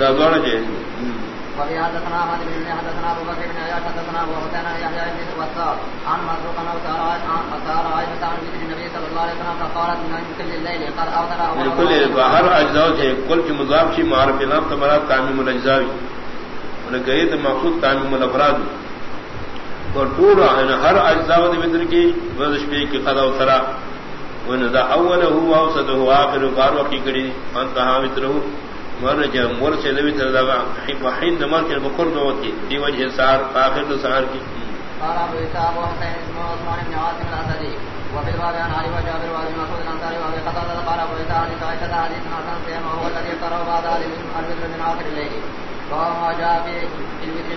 دا دوڑا جائے وفي حدثنا احمد بن حدثنا ابو بكر بن عياش حدثنا ابو حسين يحيى بن وسار عن مسروق انه سار سار عائشة عن ذكر النبي صلى الله عليه وسلم فقالت من كل الليل قد اوتر من كل هر اجزاء سے کل کی مضاف نام تمرات تعمیم الاجزاء انہیں کہے تو مقصود تعمیم الافراد اور پورا ہر اجزاء کی ورزش پہ کی قضا و ترا وان ذا اول اوسط هو اخر قال وقی کڑی انت حامد رہو مر جا مر سے نبی تر دا وحین نمر کے بکر دو کی دی وجہ سار اخر تو سار کی۔ قال ابو اسحاق وحسين اسمه عثمان بن عاصم الاسدي وفي الباب عن علي وجابر وابي مسعود الانصاري وابي قتاده قال ابو اسحاق حديث عائشه حديث حسن سيما هو الذي ترى بعد الفجر من اخر الليل وهو ما جاء في الوتر